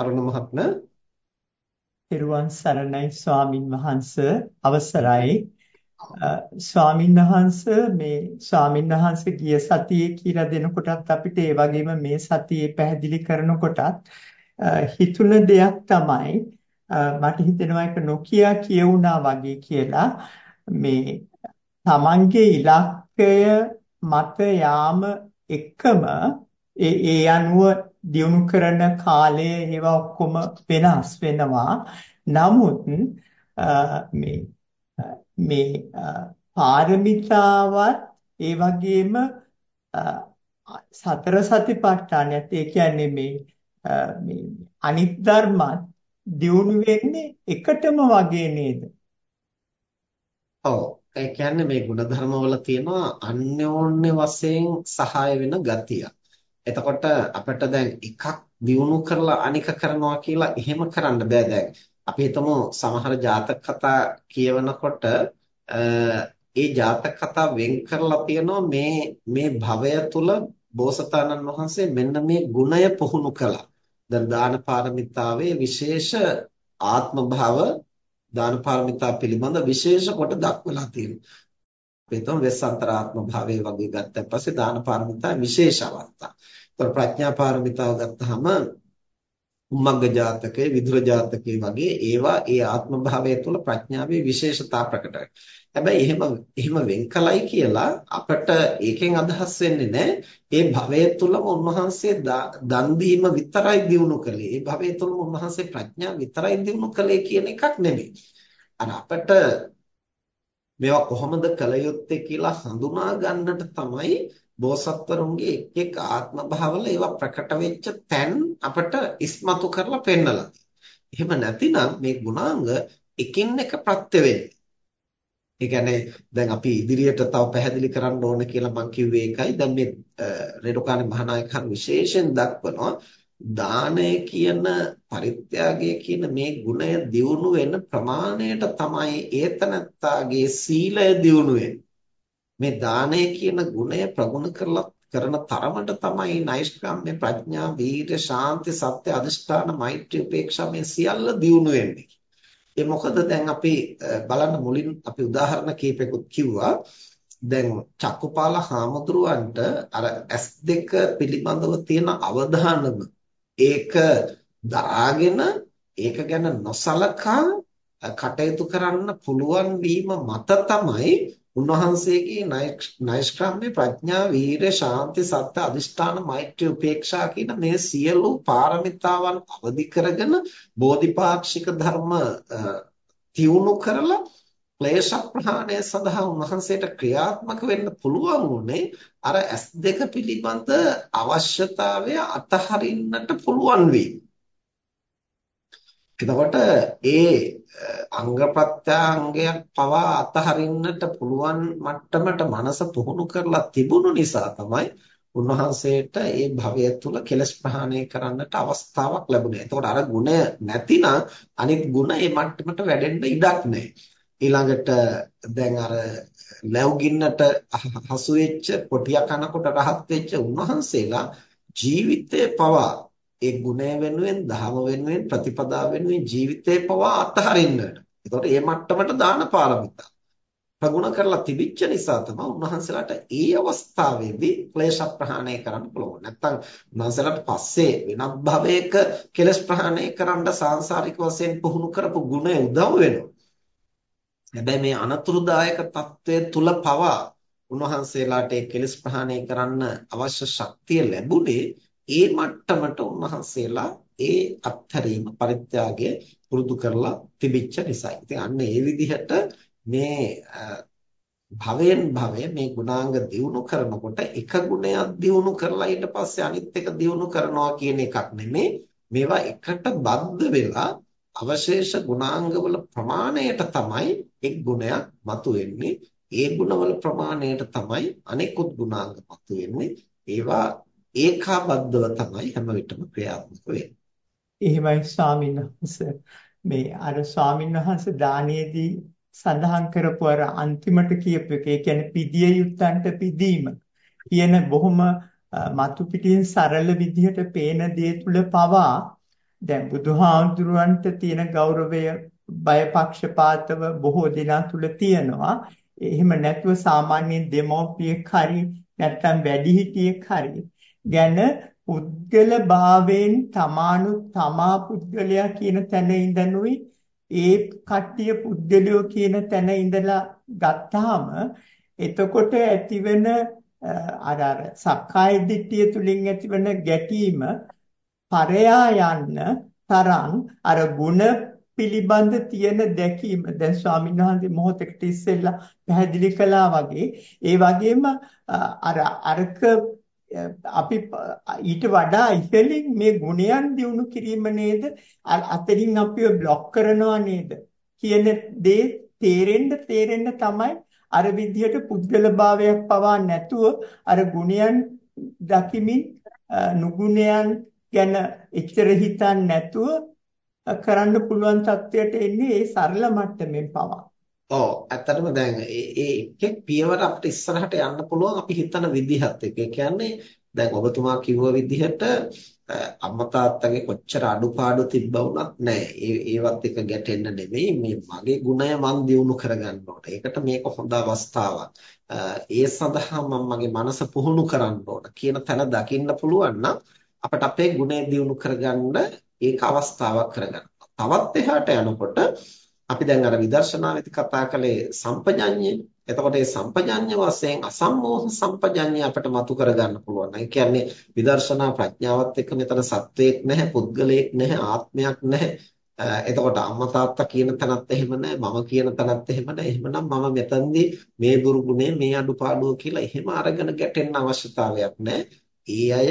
අරුණ මහත්මයා පෙරුවන් සරණයි ස්වාමින් වහන්ස අවසරයි. ස්වාමින් වහන්ස මේ ස්වාමින් වහන්ස ගිය සතියේ කියලා දෙනකොටත් අපිට ඒ වගේම මේ සතියේ පැහැදිලි කරනකොටත් හිතුන දෙයක් තමයි මට හිතෙනවා ඒක නොකිය කියුණා වගේ කියලා. මේ තමන්ගේ ඉලක්කය මත යාම එකම ඒ ඒ අනුව දියුණු කරන කාලය ඒවා ඔක්කොම වෙනස් වෙනවා. නමුත් මේ මේ පාරමිතාවත් ඒ වගේම සතර සතිපට්ඨානයත් ඒ කියන්නේ මේ මේ අනිත් ධර්මත් දියුණු වෙන්නේ එකටම වගේ නේද? ඔව් ඒ කියන්නේ මේ ಗುಣධර්ම වල තියෙනවා අන්‍යෝන්‍ය වශයෙන් සහාය වෙන ගතිය. එතකොට අපිට දැන් එකක් දියුණු කරලා අනික කරනවා කියලා එහෙම කරන්න බෑ දැන්. අපි හිතමු සමහර ජාතක කතා කියවනකොට ඒ ජාතක කතා වෙන් කරලා තියෙනවා මේ මේ භවය තුල බෝසතාණන් වහන්සේ මෙන්න මේ ගුණය පුහුණු කළා. දැන් දාන පාරමිතාවේ විශේෂ ආත්ම භාව දාන පාරමිතා පිළිබඳ විශේෂ කොට දක්වලා තියෙනවා. අපේතම වෙස්සන්තරාත්ම භාවයේ වගේ ගත්තන් පස්සේ දාන පාරමිතා විශේෂ අවස්ථා. ඒතර ප්‍රඥා පාරමිතාව ගත්තාම උම්මග්ග ජාතකයේ විදුර ජාතකයේ වගේ ඒවා ඒ ආත්ම භාවය තුළ ප්‍රඥාවේ විශේෂතා ප්‍රකට හැබැයි එහෙම එහෙම වෙන් කලයි කියලා අපට ඒකෙන් අදහස් වෙන්නේ නැහැ. ඒ භවය තුළම උන්වහන්සේ දන් දීම විතරයි දිනු කළේ. ඒ භවය තුළම උන්වහන්සේ ප්‍රඥා විතරයි දිනු කළේ කියන එකක් නෙමෙයි. අර අපට මේවා කොහොමද කළ යුත්තේ කියලා හඳුනා ගන්නට තමයි බෝසත්වරුන්ගේ එක් එක් ආත්ම භාවවල ඒවා ප්‍රකට වෙච්ච තැන් අපට ඉස්මතු කරලා පෙන්නලා එහෙම නැතිනම් මේ ගුණාංග එකින් එක ප්‍රත්‍ය වෙන්නේ. ඒ කියන්නේ දැන් අපි ඉදිරියට තව පැහැදිලි කරන්න ඕන කියලා මම කිව්වේ ඒකයි. දැන් මේ රේරුකාණේ මහානායකයන් විශේෂයෙන් දක්වනවා දානය කියන පරිත්‍යාගය කියන මේ ගුණය දියුණු වෙන ප්‍රමාණයට තමයි ඒතනත්තාගේ සීලය දියුණු වෙන්නේ. මේ දානය කියන ගුණය ප්‍රගුණ කරලා කරන තරමට තමයි නෛෂ්ක්‍රම්‍ය ප්‍රඥා වීර්ය ශාන්ති සත්‍ය අධිෂ්ඨාන මෛත්‍රී උපේක්ෂා මේ සියල්ල දියුණු වෙන්නේ. ඒ මොකද දැන් අපි බලන්න මුලින් අපි උදාහරණ කීපයක්ත් කිව්වා. දැන් චක්කුපාල හාමුදුරුවන්ට අර S2 පිළිබඳව තියෙන අවධානම ඒක දරාගෙන ඒක ගැන නොසලකා කටයුතු කරන්න පුළුවන් වීම මත තමයි උන්වහන්සේගේ නෛෂ්ක්‍රම්‍ය ප්‍රඥා වීරය ශාන්ති සත්‍ය අදිෂ්ඨාන මෛත්‍රී උපේක්ෂා කියන මේ සියලු පාරමිතාවන් අවදි කරගෙන බෝධිපාක්ෂික ධර්ම තියුණු කරලා ක්ලේශ ප්‍රහාණය සඳහා උන්වහන්සේට ක්‍රියාත්මක වෙන්න පුළුවන් උනේ අර S2 පිළිබඳ අවශ්‍යතාවය අතහරින්නට පුළුවන් වීම. එතකොට ඒ අංග ප්‍රත්‍යංගයක් පවා අතහරින්නට පුළුවන් මට්ටමට මනස පුහුණු කරලා තිබුණු නිසා තමයි උන්වහන්සේට ඒ භවය තුල කෙලස් ප්‍රහාණය කරන්නට අවස්ථාවක් ලැබුණේ. එතකොට අර ගුණය නැතිනම් අනිත් ගුණ ඒ මට්ටමට වැඩෙන්න ඉඩක් නැහැ. ඊළඟට දැන් අර ලැබුගින්නට හසු වෙච්ච පොටිය කනකොට රහත් වෙච්ච උන්වහන්සේලා ජීවිතේ පවා ඒ ගුණය වෙනුවෙන් දහම වෙනුවෙන් ප්‍රතිපදා වෙනුවෙන් ජීවිතේ පවා අත්හරින්නට. ඒතකොට මේ මට්ටමට දාන පාරමිතා ප්‍රගුණ කරලා තිබිච්ච නිසා තමයි උන්වහන්සේලාට ඒ අවස්ථාවේදී ක්ලේශ ප්‍රහාණය කරන්න පුළුවන්. නැත්තම් උන්වහන්සේලාට පස්සේ වෙනත් භවයක කෙලස් ප්‍රහාණය කරන්න සාංශාරික වශයෙන් පුහුණු කරපු ගුණය උදව් වෙනවා. හැබැයි මේ අනතුරුදායක తත්වයේ තුල පවා උන්වහන්සේලාට ඒ කෙලස් ප්‍රහාණය කරන්න අවශ්‍ය ශක්තිය ලැබුණේ ඒ මට්ටමට උන්වහන්සේලා ඒ අත්හැරීම පරිත්‍යාගය පුරුදු කරලා තිබිච්ච නිසා. ඉතින් අන්න ඒ විදිහට මේ භවෙන් භවය මේ ගුණාංග දියුණු කරනකොට එක ගුණයක් දියුණු කරලා ඊට පස්සේ අනිත් එක දියුණු කරනවා කියන එකක් නෙමෙයි. මේවා එකට බද්ධ වෙලා අවශේෂ ගුණාංගවල ප්‍රමාණයට තමයි එක් ගුණයක් මතුවෙන්නේ. ඒ ගුණවල ප්‍රමාණයට තමයි අනෙකුත් ගුණාංග මතුවෙන්නේ. ඒවා ඒකාබද්ධව තමයි හැම විටම ක්‍රියාත්මක වෙන්නේ. එහෙමයි ස්වාමීන් වහන්සේ. මේ අර ස්වාමීන් වහන්සේ දානයේදී සඳහන් කරපු අර අන්තිමට කියපු එක, ඒ කියන්නේ පිදිය යුත්තන්ට පිදීම කියන බොහොම මතු පිටින් සරල විදිහට පේන දේ තුල පවා දැන් බුදුහාමුදුරුවන්ට තියෙන ගෞරවය බයපක්ෂපාතව බොහෝ දෙනා තුල තියෙනවා. එහෙම නැතුව සාමාන්‍ය දෙමෝපියෙක් හරි නැත්නම් වැඩිහිටියෙක් හරි ගැන පුද්ගල භාවයෙන් තමානු තමා පුද්ගලයා කියන තැන ඉඳනුයි ඒ කට්ටිය පුද්ගලයෝ කියන තැන ඉඳලා ගත්තාම එතකොට ඇතිවෙන අර අර සක්කාය දිට්ඨිය තුලින් ඇතිවෙන ගැටීම පරයා යන්න තරම් අර ಗುಣ පිළිබඳ තියෙන දැකීම. දැන් ස්වාමීන් වහන්සේ මොහොතකට ඉස්සෙල්ලා පැහැදිලි කළා වගේ ඒ වගේම අර අරක අපි ඊට වඩා ඉහළින් මේ ගුණයන් දිනු කිරීම නේද? අතරින් අපිව બ્લોක් කරනවා නේද? කියන දේ තේරෙන්න තේරෙන්න තමයි අර විදිහට පුද්ගලභාවයක් පවා නැතුව අර ගුණයන් දකිමින් නුගුණයන් ගැන එච්චර හිතන්නේ නැතුව කරන්න පුළුවන් තත්වයට එන්නේ ඒ සරල මට්ටමින් පවා. ඔව් ඇත්තටම දැන් ඒ එක් පියවර අපිට ඉස්සරහට යන්න පුළුවන් අපි හිතන විදිහත් එක්ක. ඒ කියන්නේ දැන් ඔබතුමා කිව්ව විදිහට අම්මා තාත්තගේ කොච්චර අඩුපාඩු තිබ්බා වුණත් නෑ. ඒ ඒවත් එක ගැටෙන්න නෙමෙයි මේ මගේ ගුණය මං දියුණු කරගන්න ඕන. ඒකට මේක හොඳ අවස්ථාවක්. ඒ සඳහා මම මගේ මනස පුහුණු කරන්න ඕන කියන තැන දකින්න පුළුවන් නම් අපිට අපේ ගුණය දියුණු කරගන්න ඒක අවස්ථාවක් කරගන්න. තවත් එහාට යනකොට අපි දැන් අර විදර්ශනාවේදී කතා කළේ සම්පජඤ්ඤය. එතකොට මේ සම්පජඤ්ඤ වශයෙන් අසම්මෝහ සම්පජඤ්ඤය අපිට මතු කරගන්න පුළුවන්. ඒ කියන්නේ විදර්ශනා ප්‍රඥාවත් එක්ක මෙතන සත්වයක් නැහැ, පුද්ගලයෙක් නැහැ, ආත්මයක් නැහැ. එතකොට අම්මා තාත්තා කියන තැනත් එහෙම නැහැ, මම කියන තැනත් එහෙම නැහැ. එහෙමනම් මම මෙතනදී මේ දුර්ගුණේ, මේ අඩුපාඩුව කියලා එහෙම අරගෙන ගැටෙන්න අවශ්‍යතාවයක් නැහැ. ඒ අය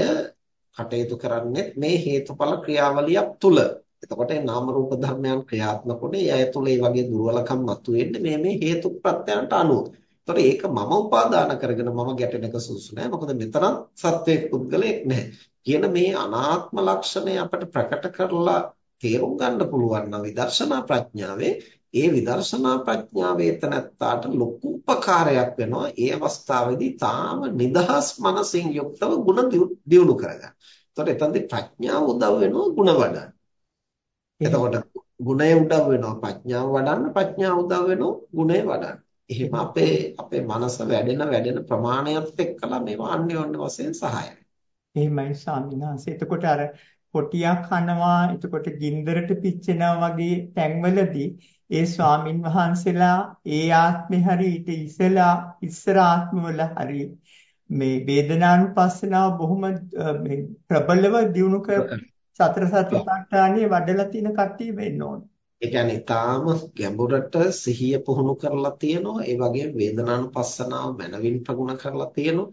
කටයුතු කරන්නේ මේ හේතුඵල ක්‍රියාවලියක් තුල. එතකොට මේ නාම රූප ධර්මයන් ක්‍රියාත්මක වුණේ ඒ තුළ ඒ වගේ දුර්වලකම් මතුවෙන්නේ මේ මේ හේතු ප්‍රත්‍යයන්ට අනුව. එතකොට ඒක මම උපාදාන කරගෙන මම ගැටෙන එක සුසු නෑ. මොකද මෙතරම් සත්වයක් පුද්ගලයෙක් නැහැ. කියන මේ අනාත්ම ලක්ෂණය අපිට ප්‍රකට කරලා තේරුම් ගන්න පුළුවන් නම් විදර්ශනා ප්‍රඥාවේ ඒ විදර්ශනා ප්‍රඥාවේ තනත්තාට ලොකු උපකාරයක් වෙනවා. ඒ අවස්ථාවේදී තාම නිදහස් මනසින් යුක්තව ಗುಣ දියුණු කරගන්න. එතකොට එතනදී ප්‍රඥාව උදව් වෙනවා ಗುಣ වඩන්න. එතකොට ගුණය උදව් වෙනවා ප්‍රඥාව වඩන්න ප්‍රඥාව උදව් වෙනවා ගුණය වඩන්න. එහෙම අපේ අපේ මනස වැඩෙන වැඩෙන ප්‍රමාණයත් එක්කලා මේවා අන්‍යෝන්‍ය වශයෙන් සහායයි. එහෙමයි ස්වාමීන් වහන්සේ. එතකොට අර කොටියක් කනවා එතකොට ගින්දරට පිච්චෙනවා වගේ තැන්වලදී ඒ ස්වාමින් වහන්සේලා ඒ ආත්මේ හරි ඊට ඉස්සලා ඉස්සර ආත්මවල හරි මේ වේදනානුපස්සනාව බොහොම මේ ප්‍රබලව දියුණු කර සතර සතිපට්ඨානිය වඩලා තියෙන කට්ටිය වෙන්න ඕන. ඒ කියන්නේ ඊටාම ගැඹුරට සිහිය පුහුණු කරලා තියෙනවා. ඒ වගේම වේදනානුපස්සනාව මනවින් ප්‍රගුණ කරලා තියෙනවා.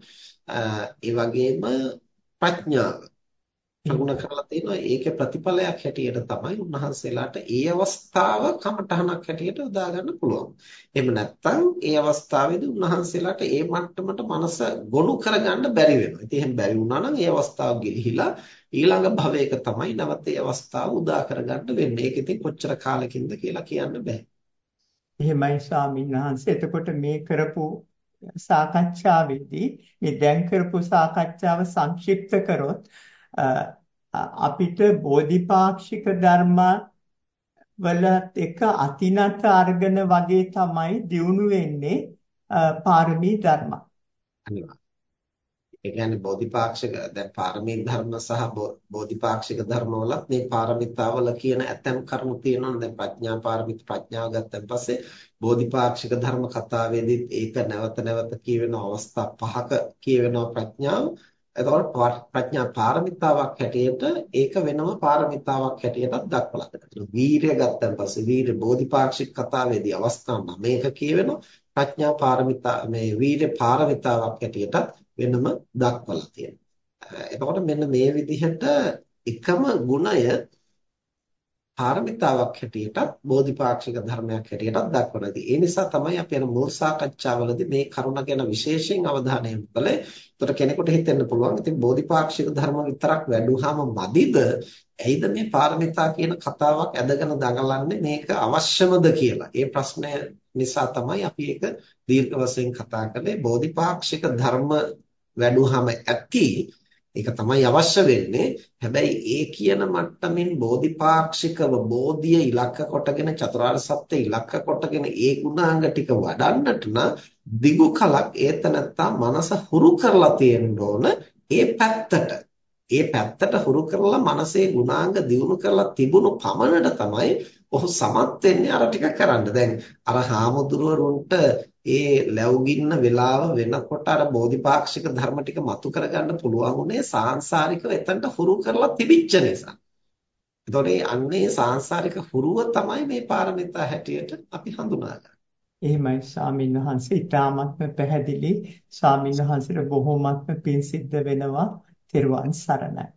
ඒ වගේම ප්‍රඥාව ප්‍රගුණ කරලා තිනවා ඒකේ ප්‍රතිඵලයක් හැටියට තමයි උන්වහන්සේලාට ඒ අවස්ථාව කමඨහනක් හැටියට යොදා ගන්න පුළුවන්. එහෙම නැත්නම් ඒ අවස්ථාවේදී උන්වහන්සේලාට ඒ මට්ටමට මනස ගොනු කරගන්න බැරි වෙනවා. ඉතින් එහෙම බැරි වුණා නම් ඒ අවස්ථාව ගිලිහිලා ඊළඟ භවයක තමයි නැවත ඒ අවස්ථාව උදා කරගන්න වෙන්නේ. ඒක ඉතින් කොච්චර කාලෙකින්ද කියලා කියන්න බෑ. එහෙමයි ස්වාමීන් වහන්සේ. එතකොට මේ කරපු සාකච්ඡාවේදී මේ දැන් කරපු සාකච්ඡාව සංක්ෂිප්ත කරොත් අපිට බෝධිපාක්ෂික ධර්ම වලත් එක අතිනත අර්ගන වගේ තමයි දියුණු වෙන්නේ පාරමී ධර්ම. අනිවාර්යයෙන්. ඒ කියන්නේ බෝධිපාක්ෂික දැන් පාරමී ධර්ම සහ බෝධිපාක්ෂික ධර්ම වලත් මේ පාරමිතාවල කියන ඇතම් කරුණු තියෙනවා. දැන් ප්‍රඥා පාරමිත ප්‍රඥාව ගත්තන් පස්සේ බෝධිපාක්ෂික ධර්ම කතාවේදීත් ඒක නැවත නැවත කියවෙන අවස්ථා පහක කියවෙනවා ප්‍රඥාව. එතකොට ප්‍රඥා පාරමිතාවක් හැටියට ඒක වෙනම පාරමිතාවක් හැටියටත් දක්වලා තියෙනවා. වීරිය ගත්තන් පස්සේ වීරිය බෝධිපාක්ෂික කතාවේදී අවස්ථා 9ක කියවෙනවා. ප්‍රඥා පාරමිතා මේ වීරිය පාරමිතාවක් හැටියටත් වෙනම දක්වලා තියෙනවා. එතකොට මෙන්න මේ විදිහට එකම ගුණය පාරමිතාවක් හැටියටත් බෝධිපාක්ෂික ධර්මයක් හැටියටත් දක්වනදී. ඒ නිසා තමයි අපි අර මුල් සාකච්ඡාවලදී මේ කරුණ ගැන විශේෂයෙන් අවධානය යොමු කළේ. ඒතර කෙනෙකුට හිතෙන්න පුළුවන් ඉතින් බෝධිපාක්ෂික ධර්ම විතරක් වැඩුවාම මදිද? ඇයිද මේ පාරමිතා කියන කතාවක් ඇදගෙන දඟලන්නේ මේක අවශ්‍යමද කියලා. ඒ ප්‍රශ්නය නිසා තමයි අපි ඒක දීර්ඝ වශයෙන් කතා කළේ. බෝධිපාක්ෂික ධර්ම වැඩුවාම ඇති ඒක තමයි අවශ්‍ය වෙන්නේ. හැබැයි ඒ කියන මට්ටමින් බෝධිපාක්ෂිකව බෝධිය ඉලක්ක කොටගෙන චතුරාර්ය සත්‍ය ඉලක්ක කොටගෙන ඒ ගුණාංග ටික වඩන්නට නම් දිගු කලක් ඒතනත්තා මනස හුරු කරලා තියෙන්න ඕන ඒ පැත්තට. ඒ පැත්තට හුරු කරලා මනසේ ගුණාංග දියුණු කරලා තිබුණු පමණට තමයි ඔහු සමත් වෙන්නේ අර ටික කරන්න. දැන් අර හාමුදුරුවරුන්ට ඒ ලැබුගින්න වෙලාව වෙනකොට අර බෝධිපාක්ෂික ධර්ම ටික මතු කරගන්න පුළුවන් උනේ සාංශාරිකව එතනට හුරු කරලා තිබිච්ච නිසා. එතකොට මේ අන්නේ සාංශාරික හුරුව තමයි මේ පාරමිතා හැටියට අපි හඳුනාගන්නේ. එහෙමයි ස්වාමීන් වහන්සේ ඊටාත්ම පැහැදිලි ස්වාමීන් වහන්සේට බොහෝමත්ම පිං සිද්ධ වෙනවා තෙරුවන් සරණයි